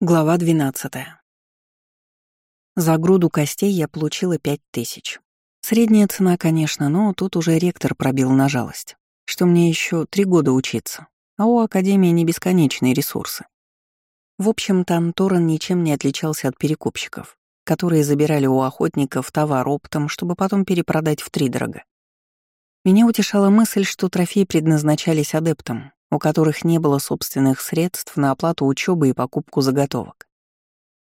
Глава 12. За груду костей я получила пять тысяч. Средняя цена, конечно, но тут уже ректор пробил на жалость, что мне еще три года учиться, а у Академии не бесконечные ресурсы. В общем, Танторан ничем не отличался от перекупщиков, которые забирали у охотников товар оптом, чтобы потом перепродать втридорога. Меня утешала мысль, что трофеи предназначались адептам, у которых не было собственных средств на оплату учебы и покупку заготовок.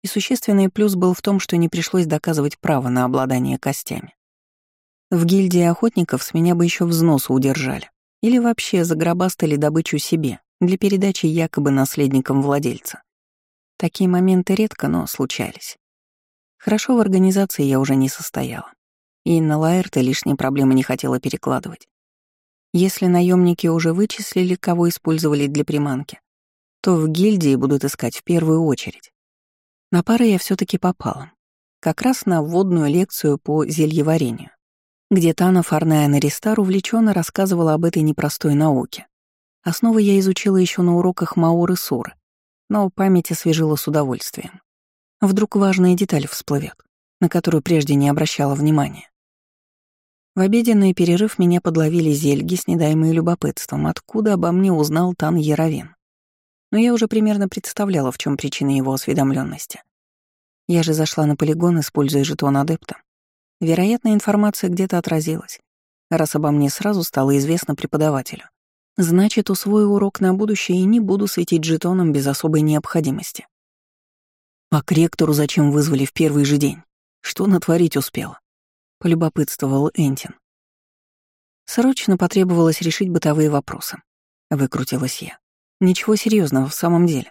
И существенный плюс был в том, что не пришлось доказывать право на обладание костями. В гильдии охотников с меня бы еще взносы удержали. Или вообще загробастали добычу себе для передачи якобы наследникам владельца. Такие моменты редко, но случались. Хорошо в организации я уже не состояла. И на Лаэрта лишние проблемы не хотела перекладывать. Если наемники уже вычислили, кого использовали для приманки, то в гильдии будут искать в первую очередь. На пары я все таки попала. Как раз на вводную лекцию по зельеварению, где Тана Фарная Наристар увлеченно рассказывала об этой непростой науке. Основы я изучила еще на уроках Мауры Суры, но память освежила с удовольствием. Вдруг важная деталь всплывет, на которую прежде не обращала внимания. В обеденный перерыв меня подловили зельги, снедаемые любопытством, откуда обо мне узнал Тан Яровин. Но я уже примерно представляла, в чем причина его осведомленности. Я же зашла на полигон, используя жетон адепта. Вероятно, информация где-то отразилась, раз обо мне сразу стало известно преподавателю. Значит, усвою урок на будущее и не буду светить жетоном без особой необходимости. А к ректору зачем вызвали в первый же день? Что натворить успела? Полюбопытствовал Энтин. Срочно потребовалось решить бытовые вопросы. Выкрутилась я. Ничего серьезного в самом деле.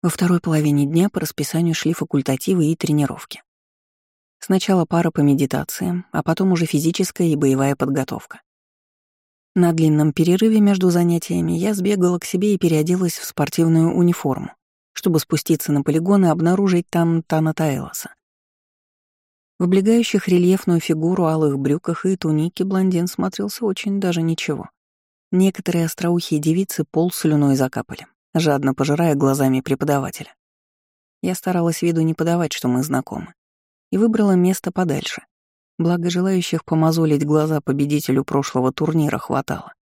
Во второй половине дня по расписанию шли факультативы и тренировки. Сначала пара по медитациям, а потом уже физическая и боевая подготовка. На длинном перерыве между занятиями я сбегала к себе и переоделась в спортивную униформу, чтобы спуститься на полигон и обнаружить там Тана Таэлоса. В облегающих рельефную фигуру алых брюках и тунике блондин смотрелся очень даже ничего. Некоторые остроухие девицы пол слюной закапали, жадно пожирая глазами преподавателя. Я старалась виду не подавать, что мы знакомы, и выбрала место подальше. Благо желающих помазолить глаза победителю прошлого турнира хватало.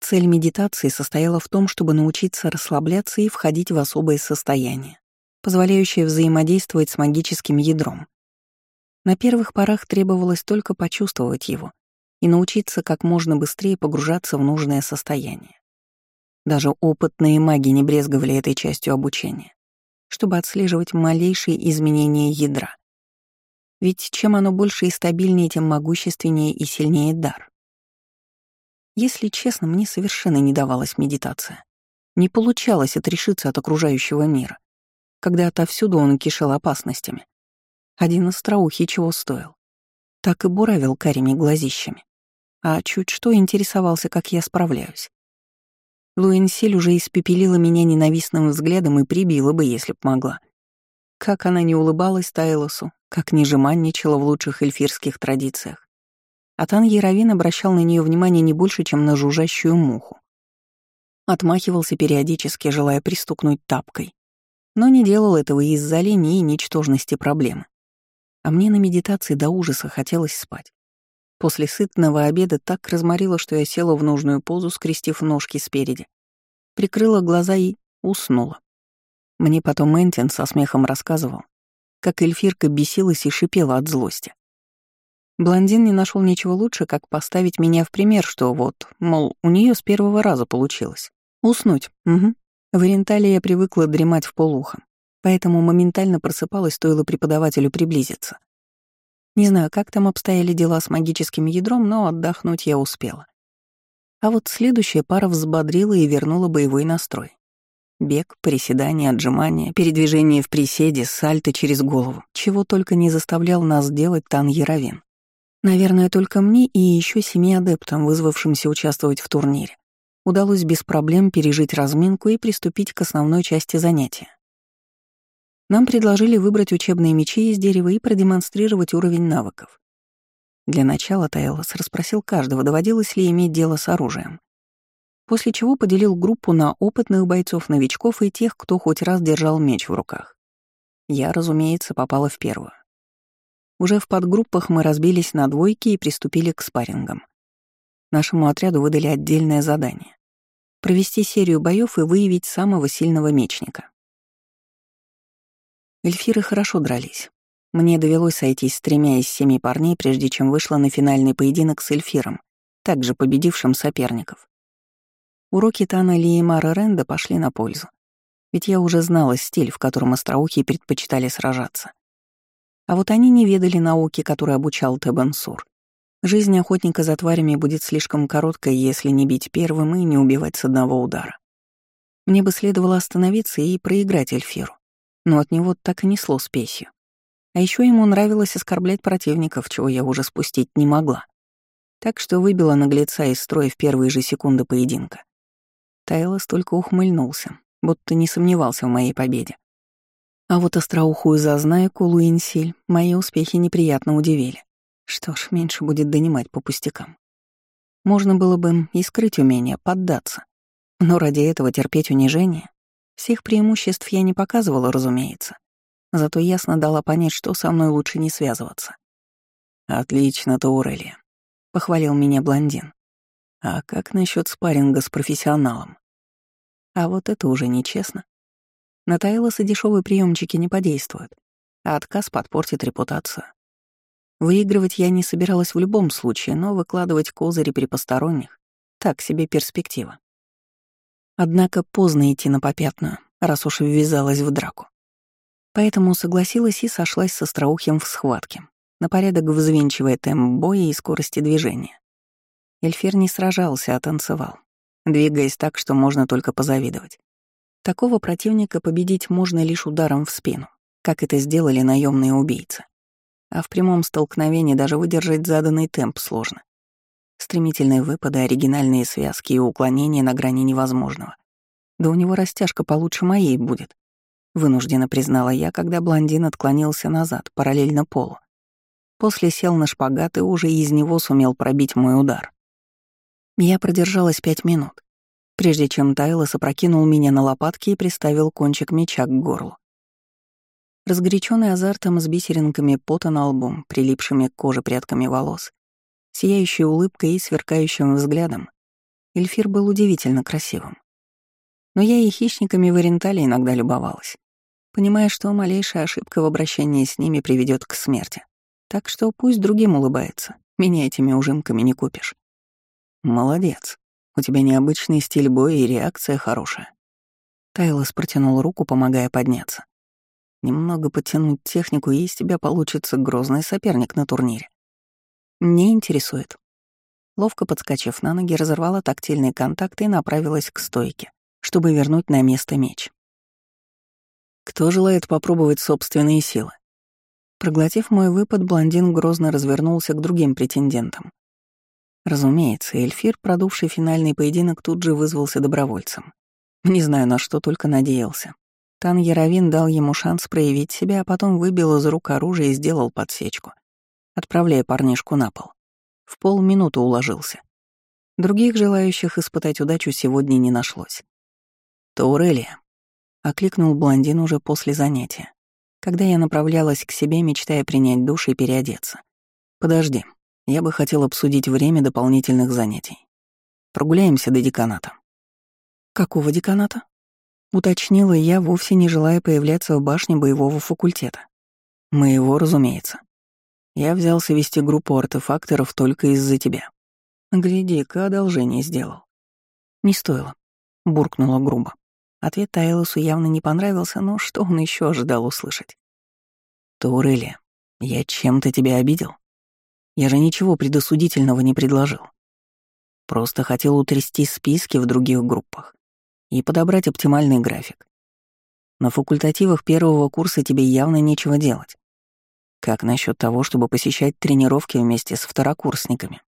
Цель медитации состояла в том, чтобы научиться расслабляться и входить в особое состояние, позволяющее взаимодействовать с магическим ядром. На первых порах требовалось только почувствовать его и научиться как можно быстрее погружаться в нужное состояние. Даже опытные маги не брезговали этой частью обучения, чтобы отслеживать малейшие изменения ядра. Ведь чем оно больше и стабильнее, тем могущественнее и сильнее дар. Если честно, мне совершенно не давалась медитация. Не получалось отрешиться от окружающего мира, когда отовсюду он кишел опасностями. Один остроухий чего стоил. Так и буравил карими глазищами. А чуть что интересовался, как я справляюсь. Луэнсиль уже испепелила меня ненавистным взглядом и прибила бы, если б могла. Как она не улыбалась Тайлосу, как не жеманничала в лучших эльфирских традициях. А Тан Яровин обращал на нее внимание не больше, чем на жужжащую муху. Отмахивался периодически, желая пристукнуть тапкой. Но не делал этого из-за лени и ничтожности проблемы. А мне на медитации до ужаса хотелось спать. После сытного обеда так разморило, что я села в нужную позу, скрестив ножки спереди. Прикрыла глаза и уснула. Мне потом Энтин со смехом рассказывал, как эльфирка бесилась и шипела от злости. Блондин не нашел ничего лучше, как поставить меня в пример, что вот, мол, у нее с первого раза получилось. Уснуть, угу. В Орентале я привыкла дремать в полухо, поэтому моментально просыпалась, стоило преподавателю приблизиться. Не знаю, как там обстояли дела с магическим ядром, но отдохнуть я успела. А вот следующая пара взбодрила и вернула боевой настрой. Бег, приседания, отжимания, передвижение в приседе, сальто через голову, чего только не заставлял нас делать Тан Яровин. Наверное, только мне и еще семи адептам, вызвавшимся участвовать в турнире, удалось без проблем пережить разминку и приступить к основной части занятия. Нам предложили выбрать учебные мечи из дерева и продемонстрировать уровень навыков. Для начала Таэлос расспросил каждого, доводилось ли иметь дело с оружием. после чего поделил группу на опытных бойцов-новичков и тех, кто хоть раз держал меч в руках. Я, разумеется, попала в первую. Уже в подгруппах мы разбились на двойки и приступили к спаррингам. Нашему отряду выдали отдельное задание — провести серию боев и выявить самого сильного мечника. Эльфиры хорошо дрались. Мне довелось сойтись с тремя из семи парней, прежде чем вышла на финальный поединок с Эльфиром, также победившим соперников. Уроки Тана Ли и Мара Ренда пошли на пользу. Ведь я уже знала стиль, в котором остроухие предпочитали сражаться. А вот они не ведали науки, которой обучал Тебенсур. Жизнь охотника за тварями будет слишком короткой, если не бить первым и не убивать с одного удара. Мне бы следовало остановиться и проиграть Эльфиру, но от него так и несло спесью. А еще ему нравилось оскорблять противников, чего я уже спустить не могла. Так что выбила наглеца из строя в первые же секунды поединка. Тайлос только ухмыльнулся, будто не сомневался в моей победе. А вот остроухую зазнайку Луинсиль мои успехи неприятно удивили. Что ж, меньше будет донимать по пустякам. Можно было бы и скрыть умение, поддаться. Но ради этого терпеть унижение. Всех преимуществ я не показывала, разумеется. Зато ясно дала понять, что со мной лучше не связываться. «Отлично, Таурелия», — похвалил меня блондин. «А как насчет спарринга с профессионалом?» А вот это уже нечестно. На Таилоса дешевые приемчики не подействуют, а отказ подпортит репутацию. Выигрывать я не собиралась в любом случае, но выкладывать козыри при посторонних — так себе перспектива. Однако поздно идти на попятную, раз уж ввязалась в драку. Поэтому согласилась и сошлась со Остроухим в схватке, на порядок взвинчивая темп боя и скорости движения. Эльфир не сражался, а танцевал, двигаясь так, что можно только позавидовать. Такого противника победить можно лишь ударом в спину, как это сделали наемные убийцы. А в прямом столкновении даже выдержать заданный темп сложно. Стремительные выпады, оригинальные связки и уклонения на грани невозможного. Да у него растяжка получше моей будет. Вынужденно признала я, когда блондин отклонился назад, параллельно полу. После сел на шпагат и уже из него сумел пробить мой удар. Я продержалась пять минут, прежде чем Тайлос опрокинул меня на лопатки и приставил кончик меча к горлу. Разгоряченный азартом с бисеринками пота на лбу, прилипшими к коже прядками волос, сияющей улыбкой и сверкающим взглядом, Эльфир был удивительно красивым. Но я и хищниками в Орентале иногда любовалась понимая, что малейшая ошибка в обращении с ними приведет к смерти. Так что пусть другим улыбается, меня этими ужимками не купишь. Молодец. У тебя необычный стиль боя и реакция хорошая. Тайлос протянул руку, помогая подняться. Немного подтянуть технику, и из тебя получится грозный соперник на турнире. Не интересует. Ловко подскочив на ноги, разорвала тактильный контакт и направилась к стойке, чтобы вернуть на место меч. Кто желает попробовать собственные силы? Проглотив мой выпад, блондин грозно развернулся к другим претендентам. Разумеется, Эльфир, продувший финальный поединок, тут же вызвался добровольцем. Не знаю, на что только надеялся. Тан Яровин дал ему шанс проявить себя, а потом выбил из рук оружие и сделал подсечку, отправляя парнишку на пол. В полминуты уложился. Других желающих испытать удачу сегодня не нашлось. Таурелия, Окликнул блондин уже после занятия, когда я направлялась к себе, мечтая принять душ и переодеться. «Подожди, я бы хотел обсудить время дополнительных занятий. Прогуляемся до деканата». «Какого деканата?» Уточнила я, вовсе не желая появляться в башне боевого факультета. «Моего, разумеется. Я взялся вести группу артефакторов только из-за тебя. Гляди-ка, одолжение сделал». «Не стоило», — буркнула грубо. Ответ Тайлосу явно не понравился, но что он еще ожидал услышать? «Таурели, я чем-то тебя обидел? Я же ничего предосудительного не предложил. Просто хотел утрясти списки в других группах и подобрать оптимальный график. На факультативах первого курса тебе явно нечего делать. Как насчет того, чтобы посещать тренировки вместе с второкурсниками?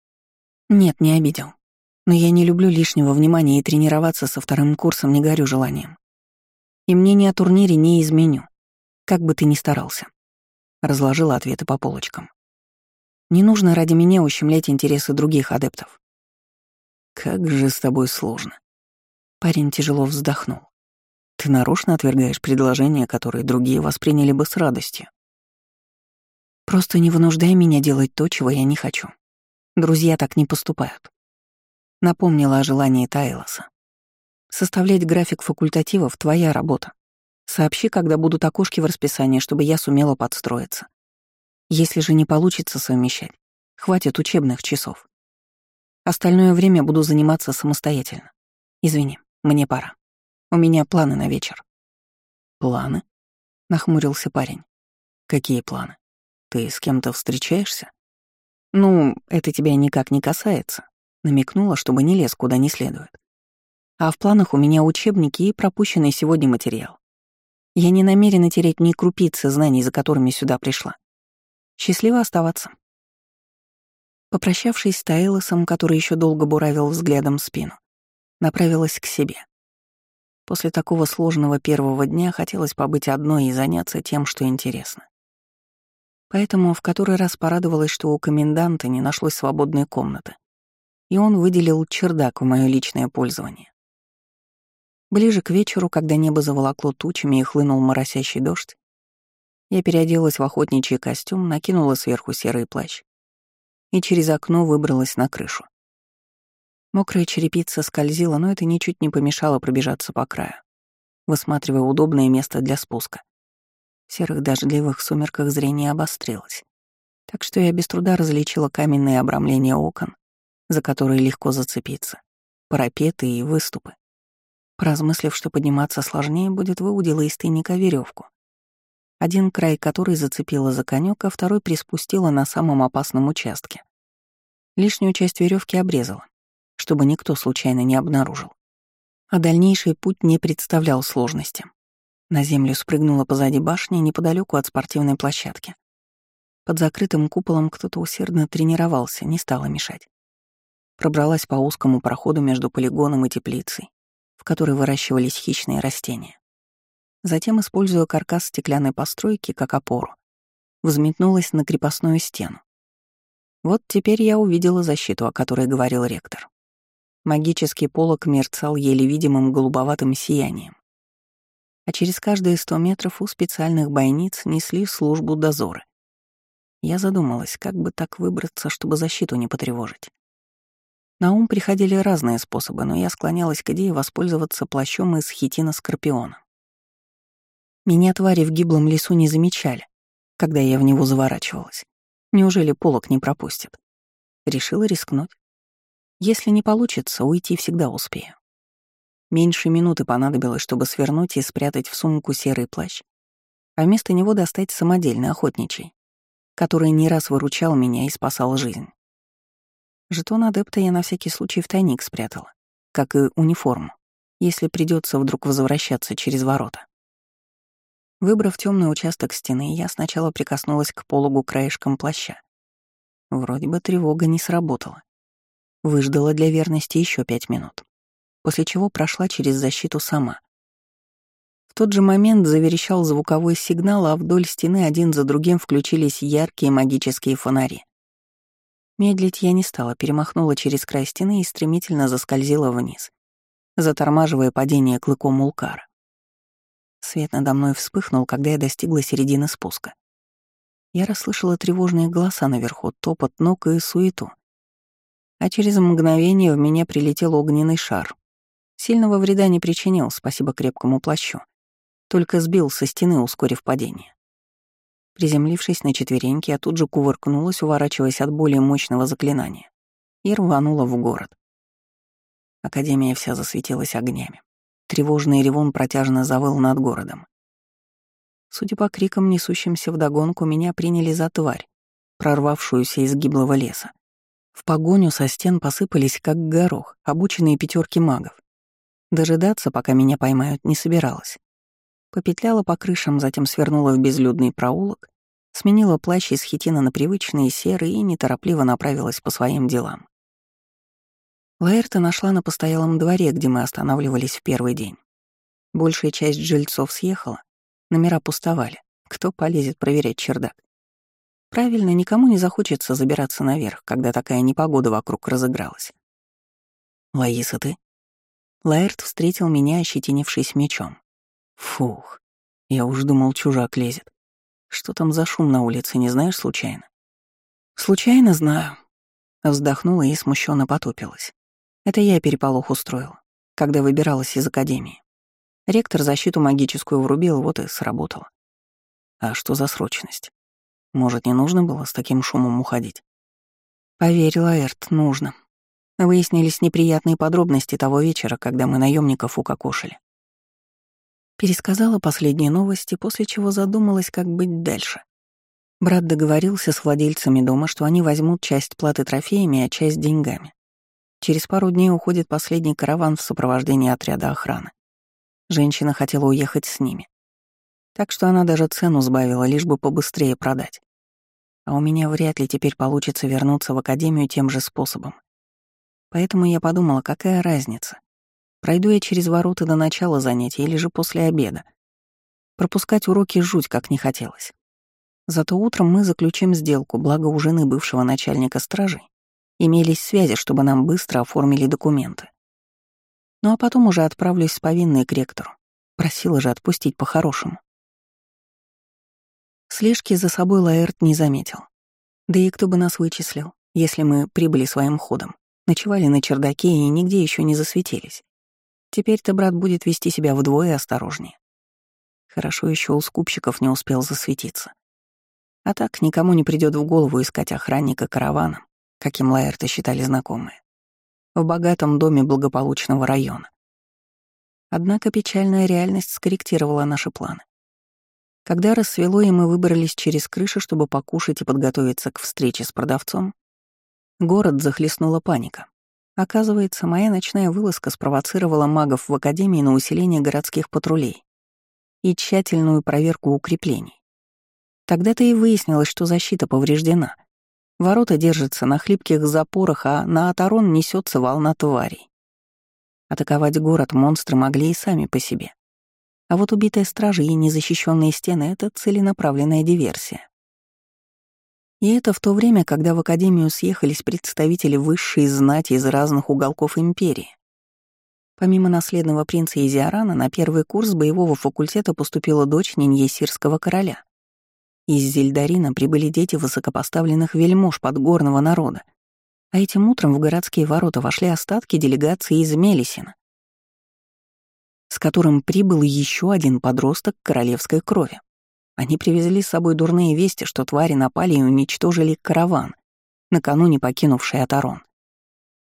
Нет, не обидел. Но я не люблю лишнего внимания и тренироваться со вторым курсом не горю желанием. И мнение о турнире не изменю, как бы ты ни старался. Разложила ответы по полочкам. Не нужно ради меня ущемлять интересы других адептов. Как же с тобой сложно. Парень тяжело вздохнул. Ты нарочно отвергаешь предложения, которые другие восприняли бы с радостью. Просто не вынуждай меня делать то, чего я не хочу. Друзья так не поступают. Напомнила о желании Тайлоса. Составлять график факультативов — твоя работа. Сообщи, когда будут окошки в расписании, чтобы я сумела подстроиться. Если же не получится совмещать, хватит учебных часов. Остальное время буду заниматься самостоятельно. Извини, мне пора. У меня планы на вечер». «Планы?» — нахмурился парень. «Какие планы? Ты с кем-то встречаешься?» «Ну, это тебя никак не касается», — намекнула, чтобы не лез куда не следует. «А в планах у меня учебники и пропущенный сегодня материал. Я не намерена тереть ни крупицы знаний, за которыми сюда пришла. Счастливо оставаться». Попрощавшись с Таэлосом, который еще долго буравил взглядом спину, направилась к себе. После такого сложного первого дня хотелось побыть одной и заняться тем, что интересно. Поэтому в который раз порадовалась, что у коменданта не нашлось свободной комнаты, и он выделил чердак в мое личное пользование. Ближе к вечеру, когда небо заволокло тучами и хлынул моросящий дождь, я переоделась в охотничий костюм, накинула сверху серый плащ и через окно выбралась на крышу. Мокрая черепица скользила, но это ничуть не помешало пробежаться по краю, высматривая удобное место для спуска. В серых дождливых сумерках зрение обострилось, так что я без труда различила каменные обрамления окон, за которые легко зацепиться, парапеты и выступы. Поразмыслив, что подниматься сложнее будет, выудила из тайника веревку, один край которой зацепила за конек, а второй приспустила на самом опасном участке. Лишнюю часть веревки обрезала, чтобы никто случайно не обнаружил. А дальнейший путь не представлял сложности. На землю спрыгнула позади башни, неподалеку от спортивной площадки. Под закрытым куполом кто-то усердно тренировался, не стало мешать. Пробралась по узкому проходу между полигоном и теплицей, в которой выращивались хищные растения. Затем, используя каркас стеклянной постройки как опору, взметнулась на крепостную стену. Вот теперь я увидела защиту, о которой говорил ректор. Магический полог мерцал еле видимым голубоватым сиянием. А через каждые сто метров у специальных бойниц несли службу дозоры. Я задумалась, как бы так выбраться, чтобы защиту не потревожить. На ум приходили разные способы, но я склонялась к идее воспользоваться плащом из хитина Скорпиона. Меня твари в гиблом лесу не замечали, когда я в него заворачивалась. Неужели полок не пропустит? Решила рискнуть. Если не получится, уйти всегда успею. Меньше минуты понадобилось, чтобы свернуть и спрятать в сумку серый плащ, а вместо него достать самодельный охотничий, который не раз выручал меня и спасал жизнь. Жетон адепта я на всякий случай в тайник спрятала, как и униформу, если придется вдруг возвращаться через ворота. Выбрав темный участок стены, я сначала прикоснулась к пологу краешком плаща. Вроде бы тревога не сработала. Выждала для верности еще пять минут, после чего прошла через защиту сама. В тот же момент заверещал звуковой сигнал, а вдоль стены один за другим включились яркие магические фонари. Медлить я не стала, перемахнула через край стены и стремительно заскользила вниз, затормаживая падение клыком Улкара. Свет надо мной вспыхнул, когда я достигла середины спуска. Я расслышала тревожные голоса наверху, топот ног и суету а через мгновение в меня прилетел огненный шар. Сильного вреда не причинил, спасибо крепкому плащу. Только сбил со стены, ускорив падение. Приземлившись на четвереньки, я тут же кувыркнулась, уворачиваясь от более мощного заклинания, и рванула в город. Академия вся засветилась огнями. Тревожный ревун протяжно завыл над городом. Судя по крикам, несущимся вдогонку, меня приняли за тварь, прорвавшуюся из гиблого леса. В погоню со стен посыпались, как горох, обученные пятерки магов. Дожидаться, пока меня поймают, не собиралась. Попетляла по крышам, затем свернула в безлюдный проулок, сменила плащ из хитина на привычные серые и неторопливо направилась по своим делам. Лаэрта нашла на постоялом дворе, где мы останавливались в первый день. Большая часть жильцов съехала, номера пустовали. Кто полезет проверять чердак? Правильно, никому не захочется забираться наверх, когда такая непогода вокруг разыгралась. «Лаиса, ты?» Лаэрт встретил меня, ощетинившись мечом. Фух, я уж думал, чужак лезет. Что там за шум на улице, не знаешь случайно? Случайно знаю. Вздохнула и смущенно потупилась. Это я переполох устроила, когда выбиралась из академии. Ректор защиту магическую врубил, вот и сработало. А что за срочность? Может, не нужно было с таким шумом уходить? Поверь, Лаэрт, нужно. Выяснились неприятные подробности того вечера, когда мы наемников укокошили. Пересказала последние новости, после чего задумалась, как быть дальше. Брат договорился с владельцами дома, что они возьмут часть платы трофеями, а часть деньгами. Через пару дней уходит последний караван в сопровождении отряда охраны. Женщина хотела уехать с ними. Так что она даже цену сбавила, лишь бы побыстрее продать. А у меня вряд ли теперь получится вернуться в академию тем же способом. Поэтому я подумала, какая разница. Пройду я через ворота до начала занятий или же после обеда. Пропускать уроки жуть как не хотелось. Зато утром мы заключим сделку, благо у жены бывшего начальника стражи имелись связи, чтобы нам быстро оформили документы. Ну а потом уже отправлюсь с повинной к ректору. Просила же отпустить по-хорошему. Слежки за собой Лаэрт не заметил. Да и кто бы нас вычислил, если мы прибыли своим ходом. Ночевали на чердаке и нигде еще не засветились. Теперь-то брат будет вести себя вдвое осторожнее. Хорошо еще у скупщиков не успел засветиться. А так никому не придет в голову искать охранника каравана, каким Лаэрта считали знакомые, в богатом доме благополучного района. Однако печальная реальность скорректировала наши планы. Когда рассвело и мы выбрались через крышу, чтобы покушать и подготовиться к встрече с продавцом, Город захлестнула паника. Оказывается, моя ночная вылазка спровоцировала магов в Академии на усиление городских патрулей и тщательную проверку укреплений. Тогда-то и выяснилось, что защита повреждена. Ворота держатся на хлипких запорах, а на Атарон несется волна тварей. Атаковать город монстры могли и сами по себе. А вот убитые стражи и незащищенные стены — это целенаправленная диверсия. И это в то время, когда в Академию съехались представители высшей знати из разных уголков империи. Помимо наследного принца Изиарана, на первый курс боевого факультета поступила дочь Ниньесирского короля. Из Зельдарина прибыли дети высокопоставленных вельмож подгорного народа, а этим утром в городские ворота вошли остатки делегации из Мелисина, с которым прибыл еще один подросток королевской крови. Они привезли с собой дурные вести, что твари напали и уничтожили караван, накануне покинувший Атарон.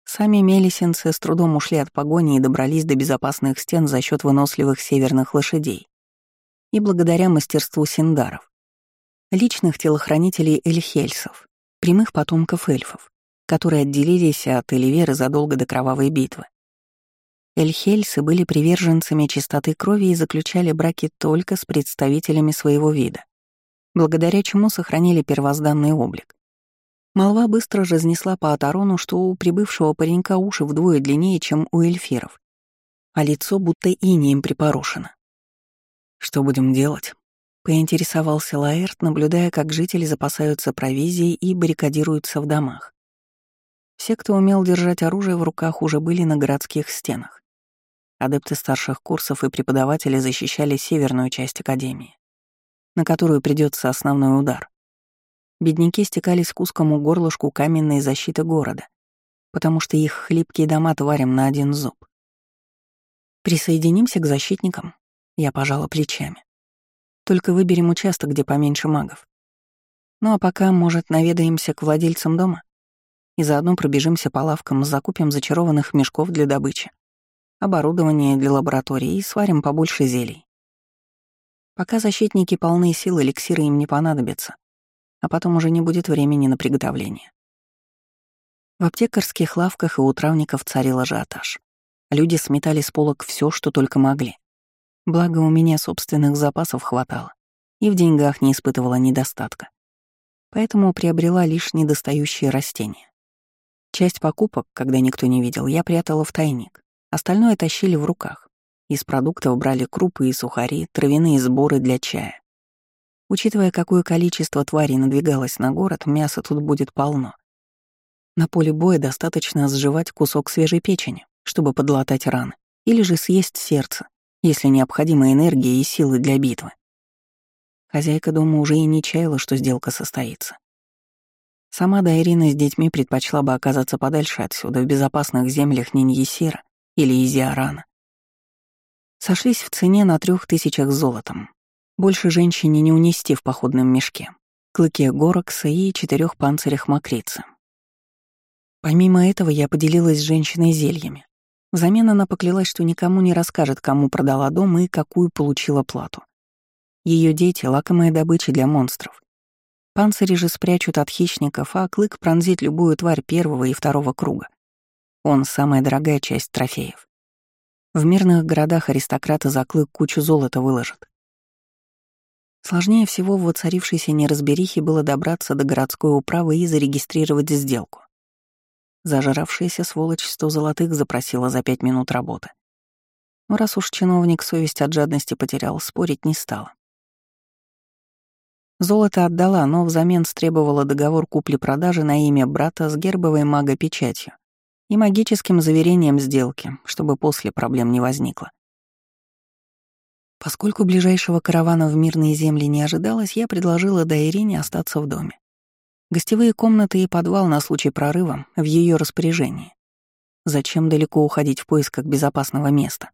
Сами мелисенцы с трудом ушли от погони и добрались до безопасных стен за счет выносливых северных лошадей. И благодаря мастерству синдаров, личных телохранителей эльхельсов, прямых потомков эльфов, которые отделились от Эливеры задолго до кровавой битвы. Эльхельсы были приверженцами чистоты крови и заключали браки только с представителями своего вида, благодаря чему сохранили первозданный облик. Молва быстро разнесла по Атарону, что у прибывшего паренька уши вдвое длиннее, чем у эльфиров, а лицо будто инеем припорошено. «Что будем делать?» — поинтересовался Лаэрт, наблюдая, как жители запасаются провизией и баррикадируются в домах. Все, кто умел держать оружие в руках, уже были на городских стенах. Адепты старших курсов и преподаватели защищали северную часть Академии, на которую придется основной удар. Бедняки стекались к узкому горлышку каменной защиты города, потому что их хлипкие дома тварям на один зуб. Присоединимся к защитникам, я пожала плечами. Только выберем участок, где поменьше магов. Ну а пока, может, наведаемся к владельцам дома и заодно пробежимся по лавкам, закупим зачарованных мешков для добычи оборудование для лаборатории и сварим побольше зелий. Пока защитники полны сил, эликсиры им не понадобятся, а потом уже не будет времени на приготовление. В аптекарских лавках и у травников царил ажиотаж. Люди сметали с полок все, что только могли. Благо, у меня собственных запасов хватало, и в деньгах не испытывала недостатка. Поэтому приобрела лишь недостающие растения. Часть покупок, когда никто не видел, я прятала в тайник. Остальное тащили в руках. Из продуктов брали крупы и сухари, травяные сборы для чая. Учитывая, какое количество тварей надвигалось на город, мяса тут будет полно. На поле боя достаточно сживать кусок свежей печени, чтобы подлатать раны, или же съесть сердце, если необходима энергия и силы для битвы. Хозяйка дома уже и не чаяла, что сделка состоится. Сама Дайрина с детьми предпочла бы оказаться подальше отсюда, в безопасных землях Ниньесира или Изиарана. Сошлись в цене на трех тысячах золотом. Больше женщине не унести в походном мешке, клыке горокса и четырех панцирях мокрицы. Помимо этого я поделилась с женщиной зельями. Взамен она поклялась, что никому не расскажет, кому продала дом и какую получила плату. Ее дети — лакомая добыча для монстров. Панцири же спрячут от хищников, а клык пронзит любую тварь первого и второго круга. Он — самая дорогая часть трофеев. В мирных городах аристократы за клык кучу золота выложат. Сложнее всего в воцарившейся неразберихе было добраться до городской управы и зарегистрировать сделку. Зажравшаяся сволочь сто золотых запросила за пять минут работы. Но раз уж чиновник совесть от жадности потерял, спорить не стала. Золото отдала, но взамен стребовала договор купли-продажи на имя брата с гербовой мага-печатью и магическим заверением сделки, чтобы после проблем не возникло. Поскольку ближайшего каравана в мирные земли не ожидалось, я предложила Дайрине остаться в доме. Гостевые комнаты и подвал на случай прорыва в ее распоряжении. Зачем далеко уходить в поисках безопасного места?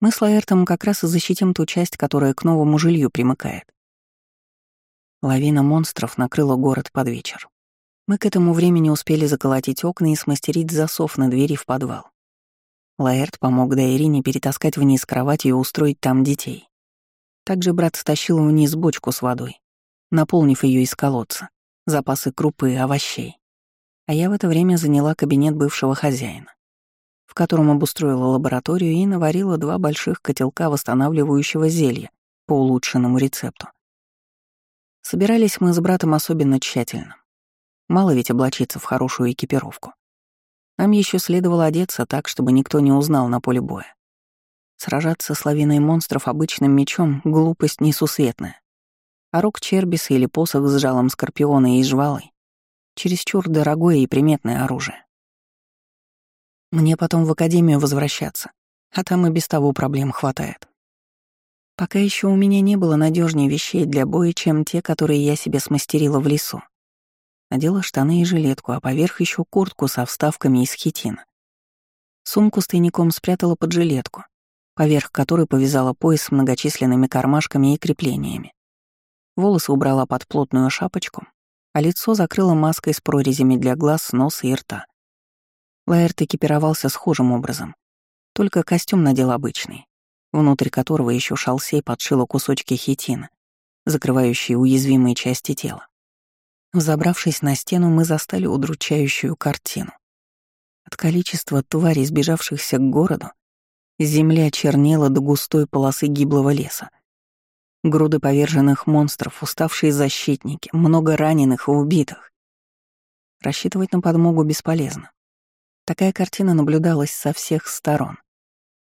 Мы с Лаэртом как раз и защитим ту часть, которая к новому жилью примыкает. Лавина монстров накрыла город под вечер. Мы к этому времени успели заколотить окна и смастерить засов на двери в подвал. Лаэрт помог Дайрине перетаскать вниз кровать и устроить там детей. Также брат стащил вниз бочку с водой, наполнив ее из колодца запасы крупы и овощей. А я в это время заняла кабинет бывшего хозяина, в котором обустроила лабораторию и наварила два больших котелка восстанавливающего зелья по улучшенному рецепту. Собирались мы с братом особенно тщательно. Мало ведь облачиться в хорошую экипировку. Нам еще следовало одеться так, чтобы никто не узнал на поле боя. Сражаться с лавиной монстров обычным мечом — глупость несусветная а рог чербиса или посох с жалом скорпиона и жвалой — чересчур дорогое и приметное оружие. Мне потом в академию возвращаться, а там и без того проблем хватает. Пока еще у меня не было надежнее вещей для боя, чем те, которые я себе смастерила в лесу. Надела штаны и жилетку, а поверх еще куртку со вставками из хитина. Сумку с тайником спрятала под жилетку, поверх которой повязала пояс с многочисленными кармашками и креплениями. Волосы убрала под плотную шапочку, а лицо закрыла маской с прорезями для глаз, носа и рта. Лаэрт экипировался схожим образом, только костюм надел обычный, внутрь которого еще шалсей подшила кусочки хитина, закрывающие уязвимые части тела. Забравшись на стену, мы застали удручающую картину. От количества тварей, сбежавшихся к городу, земля чернела до густой полосы гиблого леса. Груды поверженных монстров, уставшие защитники, много раненых и убитых. Рассчитывать на подмогу бесполезно. Такая картина наблюдалась со всех сторон.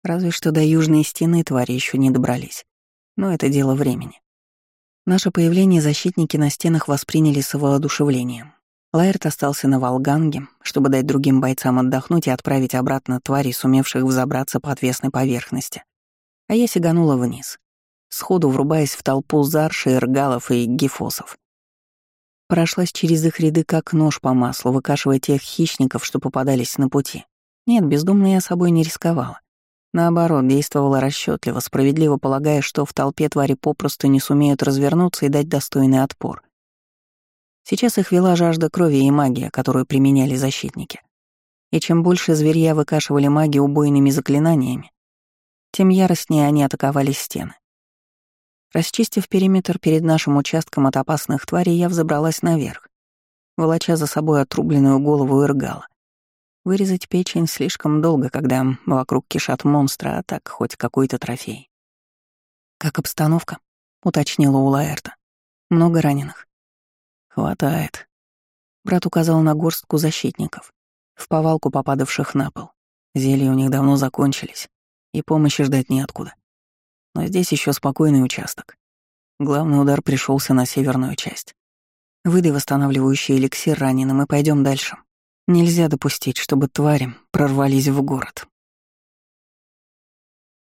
Разве что до южной стены твари еще не добрались. Но это дело времени. Наше появление защитники на стенах восприняли с воодушевлением. Лайерт остался на Волганге, чтобы дать другим бойцам отдохнуть и отправить обратно тварей, сумевших взобраться по отвесной поверхности. А я сиганула вниз сходу врубаясь в толпу зарши, эргалов и гифосов. Прошлась через их ряды как нож по маслу, выкашивая тех хищников, что попадались на пути. Нет, бездумно я собой не рисковала. Наоборот, действовала расчетливо, справедливо полагая, что в толпе твари попросту не сумеют развернуться и дать достойный отпор. Сейчас их вела жажда крови и магия, которую применяли защитники. И чем больше зверья выкашивали маги убойными заклинаниями, тем яростнее они атаковали стены. Расчистив периметр перед нашим участком от опасных тварей, я взобралась наверх, волоча за собой отрубленную голову Иргала. Вырезать печень слишком долго, когда вокруг кишат монстры, а так хоть какой-то трофей. «Как обстановка?» — уточнила у Лаэрта. «Много раненых?» «Хватает». Брат указал на горстку защитников, в повалку попадавших на пол. Зелья у них давно закончились, и помощи ждать неоткуда. Но здесь еще спокойный участок. Главный удар пришелся на северную часть. Выдай восстанавливающий эликсир раненым и пойдем дальше. Нельзя допустить, чтобы твари прорвались в город.